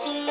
see